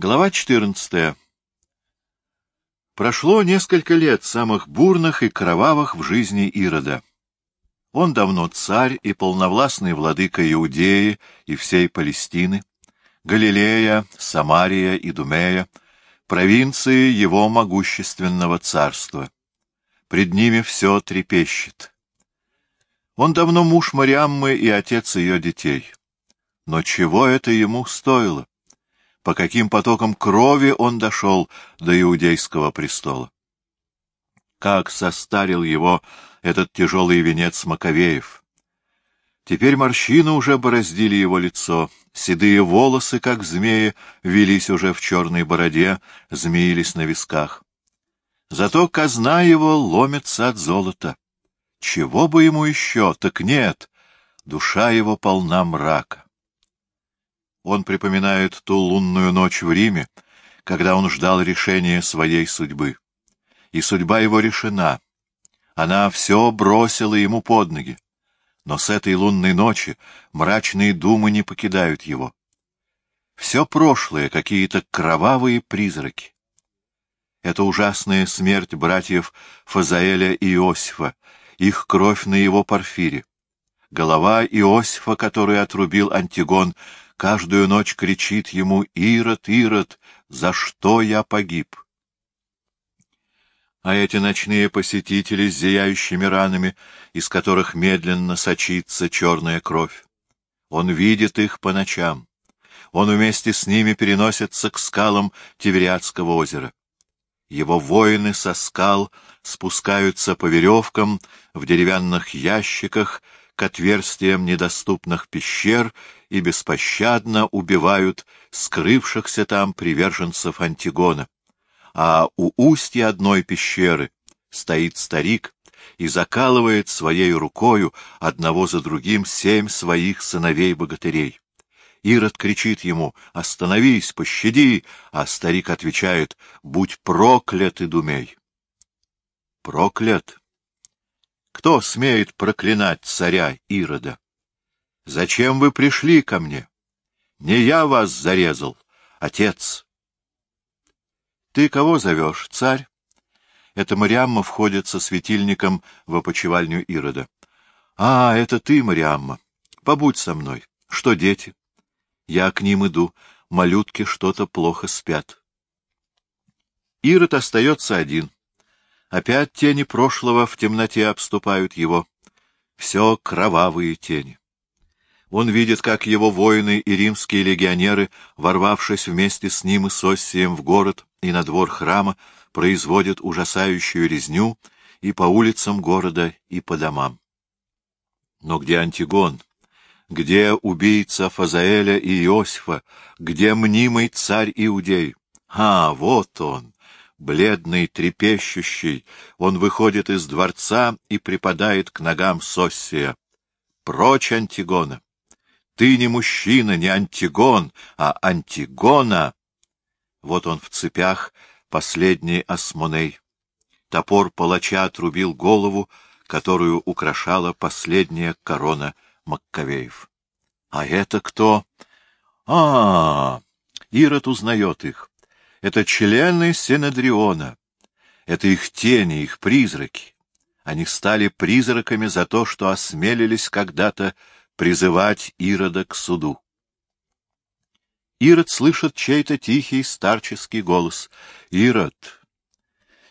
Глава 14. Прошло несколько лет самых бурных и кровавых в жизни Ирода. Он давно царь и полновластный владыка Иудеи и всей Палестины, Галилея, Самария и Думея, провинции его могущественного царства. Пред ними все трепещет. Он давно муж Мариаммы и отец ее детей. Но чего это ему стоило? По каким потокам крови он дошел до иудейского престола. Как состарил его этот тяжелый венец Маковеев! Теперь морщины уже бороздили его лицо, седые волосы, как змеи, велись уже в черной бороде, змеились на висках. Зато казна его ломится от золота. Чего бы ему еще, так нет, душа его полна мрака. Он припоминает ту лунную ночь в Риме, когда он ждал решения своей судьбы. И судьба его решена. Она все бросила ему под ноги. Но с этой лунной ночи мрачные думы не покидают его. Все прошлое — какие-то кровавые призраки. Это ужасная смерть братьев Фазаэля и Иосифа, их кровь на его порфире. Голова Иосифа, который отрубил Антигон, каждую ночь кричит ему «Ирод, Ирод, за что я погиб?» А эти ночные посетители с зияющими ранами, из которых медленно сочится черная кровь, он видит их по ночам. Он вместе с ними переносится к скалам Тивериадского озера. Его воины со скал спускаются по веревкам в деревянных ящиках к отверстиям недоступных пещер и беспощадно убивают скрывшихся там приверженцев Антигона. А у устья одной пещеры стоит старик и закалывает своей рукою одного за другим семь своих сыновей-богатырей. Ирод кричит ему «Остановись, пощади!» А старик отвечает «Будь проклят, Идумей!» Проклят кто смеет проклинать царя Ирода? Зачем вы пришли ко мне? Не я вас зарезал, отец. Ты кого зовешь, царь? Это Мариамма входит со светильником в опочивальню Ирода. А, это ты, Мариамма. Побудь со мной. Что дети? Я к ним иду. Малютки что-то плохо спят. Ирод остается один. Опять тени прошлого в темноте обступают его. Все кровавые тени. Он видит, как его воины и римские легионеры, ворвавшись вместе с ним и с Оссием в город и на двор храма, производят ужасающую резню и по улицам города, и по домам. Но где Антигон? Где убийца Фазаэля и Иосифа? Где мнимый царь Иудей? А, вот он! Бледный, трепещущий, он выходит из дворца и припадает к ногам Соссия. Прочь, Антигона! Ты не мужчина, не Антигон, а Антигона! Вот он в цепях, последний осмоней. Топор палача отрубил голову, которую украшала последняя корона Маккавеев. А это кто? А, -а, -а Ирод узнает их. Это члены Синедриона. Это их тени, их призраки. Они стали призраками за то, что осмелились когда-то призывать Ирода к суду. Ирод слышит чей-то тихий старческий голос. «Ирод,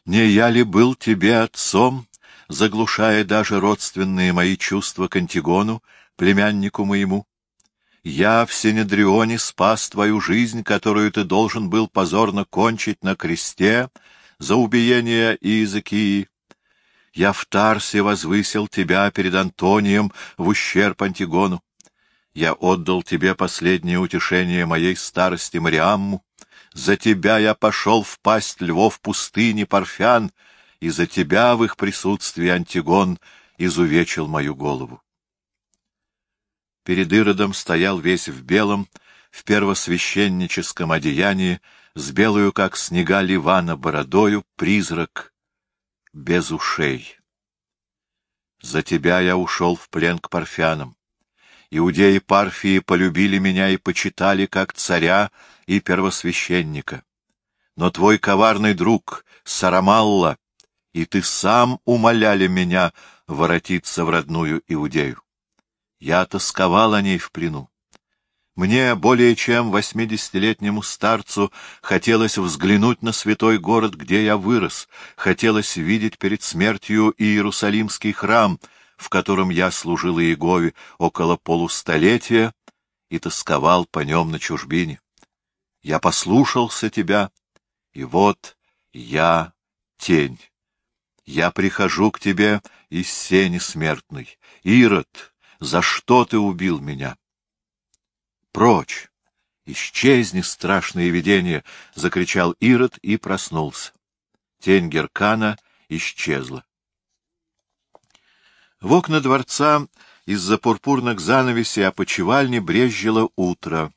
не я ли был тебе отцом, заглушая даже родственные мои чувства к Антигону, племяннику моему? Я в Синедрионе спас твою жизнь, которую ты должен был позорно кончить на кресте за убиение Иезекии. Я в Тарсе возвысил тебя перед Антонием в ущерб Антигону. Я отдал тебе последнее утешение моей старости Мариамму. За тебя я пошел в пасть львов пустыни Парфян, и за тебя в их присутствии Антигон изувечил мою голову. Перед Иродом стоял весь в белом, в первосвященническом одеянии, с белую, как снега Ливана, бородою, призрак без ушей. За тебя я ушел в плен к парфянам. Иудеи Парфии полюбили меня и почитали как царя и первосвященника. Но твой коварный друг Сарамалла и ты сам умоляли меня воротиться в родную Иудею. Я тосковал о ней в плену. Мне, более чем восьмидесятилетнему старцу, хотелось взглянуть на святой город, где я вырос, хотелось видеть перед смертью Иерусалимский храм, в котором я служил Иегове около полустолетия и тосковал по нем на чужбине. Я послушался тебя, и вот я тень. Я прихожу к тебе из сени смертной. Ирод, за что ты убил меня? Прочь! Исчезни, страшное видение! — закричал Ирод и проснулся. Тень Геркана исчезла. В окна дворца из-за пурпурных занавесей опочивальни брезжило утро.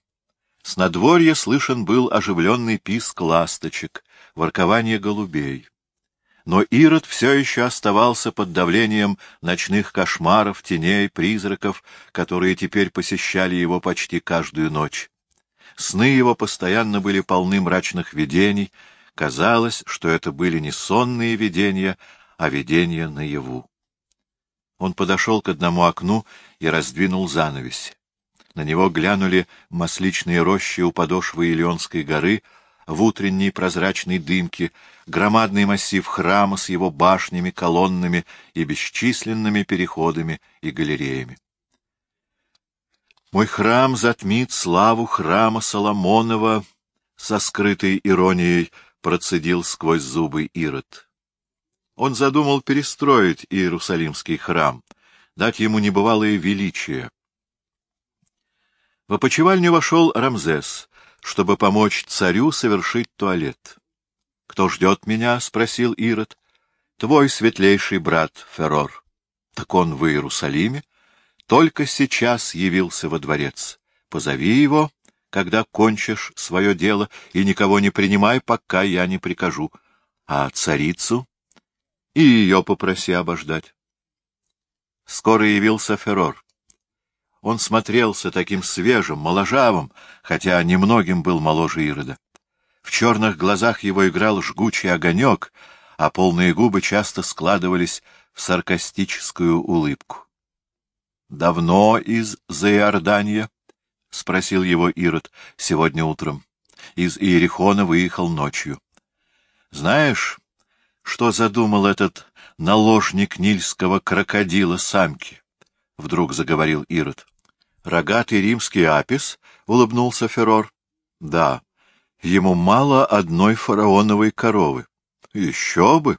С надворья слышен был оживленный писк ласточек, воркование голубей. Но Ирод все еще оставался под давлением ночных кошмаров, теней, призраков, которые теперь посещали его почти каждую ночь. Сны его постоянно были полны мрачных видений, казалось, что это были не сонные видения, а видения наяву. Он подошел к одному окну и раздвинул занавесь. На него глянули масличные рощи у подошвы Илионской горы — в утренней прозрачной дымке, громадный массив храма с его башнями, колоннами и бесчисленными переходами и галереями. Мой храм затмит славу храма Соломонова, со скрытой иронией процедил сквозь зубы Ирод. Он задумал перестроить Иерусалимский храм, дать ему небывалое величие. В опочивальню вошел Рамзес, чтобы помочь царю совершить туалет. — Кто ждет меня? — спросил Ирод. — Твой светлейший брат Феррор. — Так он в Иерусалиме? Только сейчас явился во дворец. Позови его, когда кончишь свое дело, и никого не принимай, пока я не прикажу. А царицу? И ее попроси обождать. Скоро явился Феррор. Он смотрелся таким свежим, моложавым, хотя немногим был моложе Ирода. В черных глазах его играл жгучий огонек, а полные губы часто складывались в саркастическую улыбку. — Давно из Заиордания? — спросил его Ирод сегодня утром. Из Иерихона выехал ночью. — Знаешь, что задумал этот наложник нильского крокодила самки? — вдруг заговорил Ирод. Рогатый римский апис? — улыбнулся Феррор. — Да. Ему мало одной фараоновой коровы. Еще бы!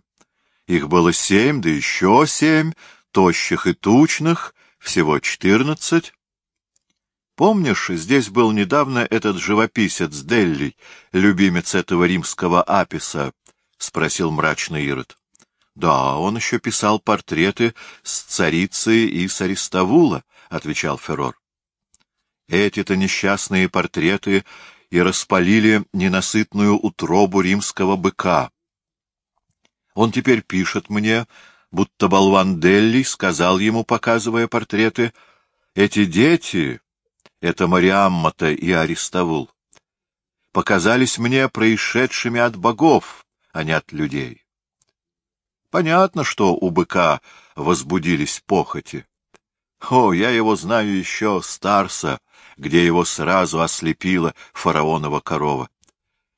Их было семь, да еще семь, тощих и тучных, всего четырнадцать. Помнишь, здесь был недавно этот живописец Делли, любимец этого римского аписа? — спросил мрачный Ирод. — Да, он еще писал портреты с царицей и с Ариставула, — отвечал Феррор. Эти-то несчастные портреты и распалили ненасытную утробу римского быка. Он теперь пишет мне, будто болван Делли сказал ему, показывая портреты, «Эти дети, это Мариаммата и Аристовул, показались мне происшедшими от богов, а не от людей». Понятно, что у быка возбудились похоти. О, я его знаю еще, Старса, где его сразу ослепила фараонова корова.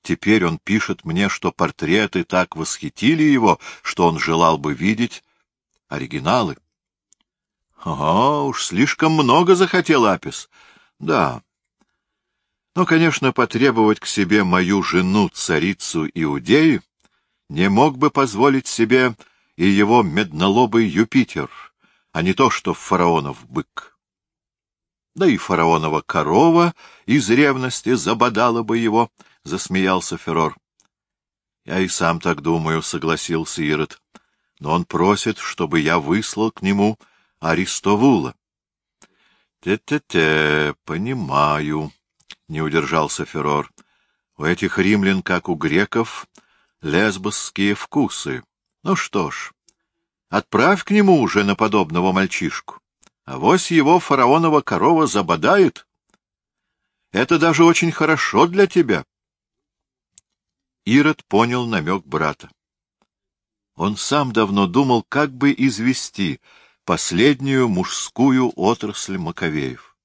Теперь он пишет мне, что портреты так восхитили его, что он желал бы видеть оригиналы. Ага, уж слишком много захотел Апис. Да. Но, конечно, потребовать к себе мою жену, царицу Иудеи, не мог бы позволить себе и его меднолобый Юпитер, а не то, что фараонов бык. Да и фараонова корова из ревности забодала бы его, — засмеялся Феррор. — Я и сам так думаю, — согласился Ирод. — Но он просит, чтобы я выслал к нему Аристовула. Те — Те-те-те, понимаю, — не удержался Феррор. — У этих римлян, как у греков, лесбосские вкусы. Ну что ж, отправь к нему уже на подобного мальчишку. А вось его фараонова корова забодает. Это даже очень хорошо для тебя. Ирод понял намек брата. Он сам давно думал, как бы извести последнюю мужскую отрасль Маковеев.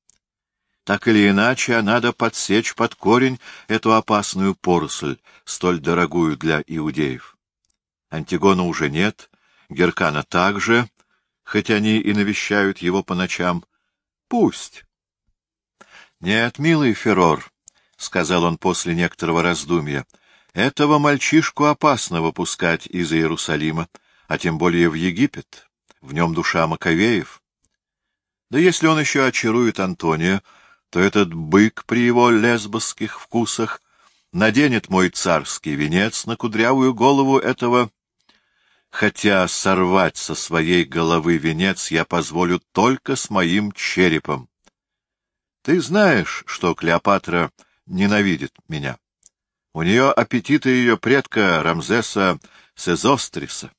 Так или иначе, надо подсечь под корень эту опасную поросль, столь дорогую для иудеев. Антигона уже нет, Геркана также, хоть они и навещают его по ночам. Пусть. — Нет, милый Феррор, — сказал он после некоторого раздумья, — этого мальчишку опасно выпускать из Иерусалима, а тем более в Египет. В нем душа Маковеев. Да если он еще очарует Антония, то этот бык при его лесбосских вкусах наденет мой царский венец на кудрявую голову этого хотя сорвать со своей головы венец я позволю только с моим черепом. Ты знаешь, что Клеопатра ненавидит меня. У нее аппетиты ее предка Рамзеса Сезостриса.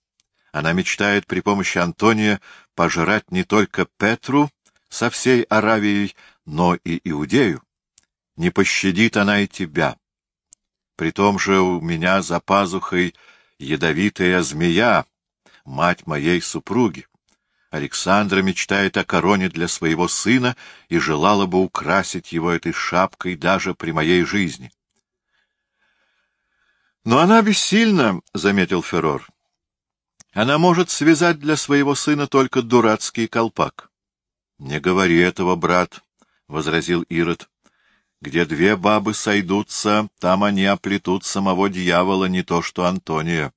Она мечтает при помощи Антония пожрать не только Петру со всей Аравией, но и Иудею. Не пощадит она и тебя. При том же у меня за пазухой ядовитая змея, мать моей супруги. Александра мечтает о короне для своего сына и желала бы украсить его этой шапкой даже при моей жизни. Но она бессильна, — заметил Феррор. Она может связать для своего сына только дурацкий колпак. — Не говори этого, брат, — возразил Ирод. — Где две бабы сойдутся, там они оплетут самого дьявола, не то что Антония.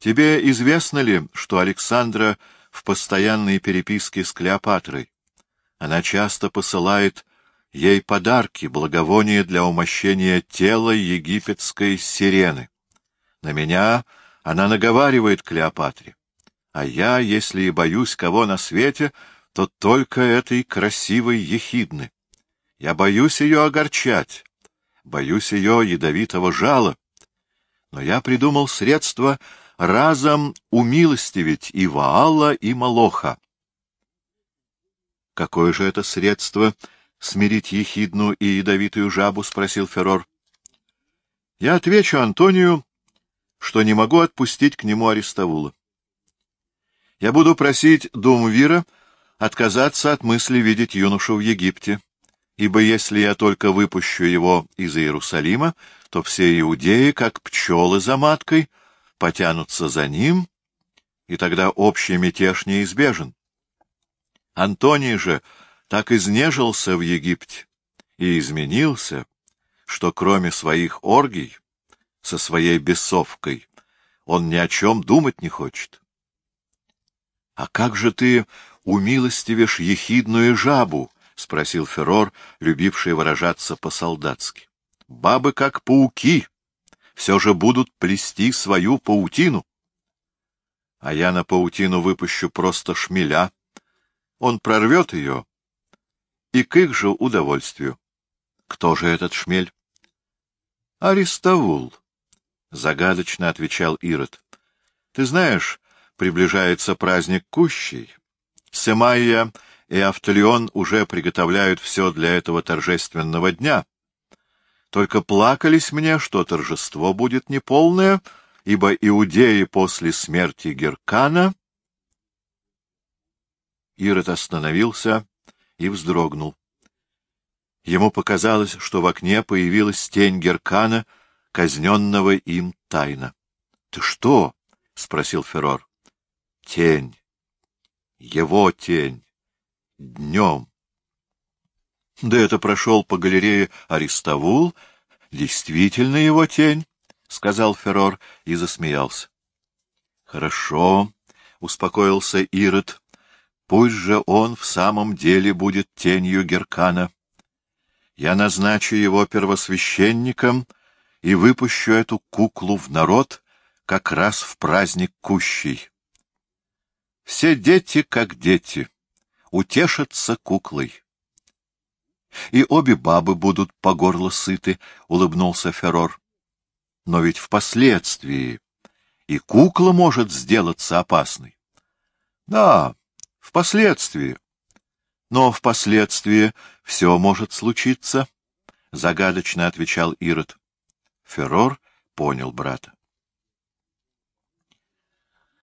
Тебе известно ли, что Александра в постоянной переписке с Клеопатрой? Она часто посылает ей подарки, благовония для умощения тела египетской сирены. На меня она наговаривает Клеопатре. А я, если и боюсь кого на свете, то только этой красивой ехидны. Я боюсь ее огорчать, боюсь ее ядовитого жала. Но я придумал средство разом умилостивить и Ваала, и Молоха. — Какое же это средство смирить ехидну и ядовитую жабу? — спросил Феррор. — Я отвечу Антонию, что не могу отпустить к нему Арестовула. Я буду просить Думвира отказаться от мысли видеть юношу в Египте, ибо если я только выпущу его из Иерусалима, то все иудеи, как пчелы за маткой, — потянутся за ним, и тогда общий мятеж неизбежен. Антоний же так изнежился в Египте и изменился, что кроме своих оргий, со своей бесовкой, он ни о чем думать не хочет. — А как же ты умилостивишь ехидную жабу? — спросил Феррор, любивший выражаться по-солдатски. — Бабы как пауки, все же будут плести свою паутину. А я на паутину выпущу просто шмеля. Он прорвет ее, и к их же удовольствию. Кто же этот шмель? — Аристовул, — загадочно отвечал Ирод. — Ты знаешь, приближается праздник Кущей. Семайя и Автолеон уже приготовляют все для этого торжественного дня. Только плакались мне, что торжество будет неполное, ибо иудеи после смерти Геркана... Ирод остановился и вздрогнул. Ему показалось, что в окне появилась тень Геркана, казненного им тайно. — Ты что? — спросил Феррор. — Тень. Его тень. Днем. Да это прошел по галерее Аристовул, действительно его тень, — сказал Феррор и засмеялся. — Хорошо, — успокоился Ирод, — пусть же он в самом деле будет тенью Геркана. Я назначу его первосвященником и выпущу эту куклу в народ как раз в праздник Кущий. Все дети, как дети, утешатся куклой. И обе бабы будут по горло сыты, — улыбнулся Феррор. Но ведь впоследствии и кукла может сделаться опасной. Да, впоследствии. Но впоследствии все может случиться. — загадочно отвечал Ирод. Феррор понял брата.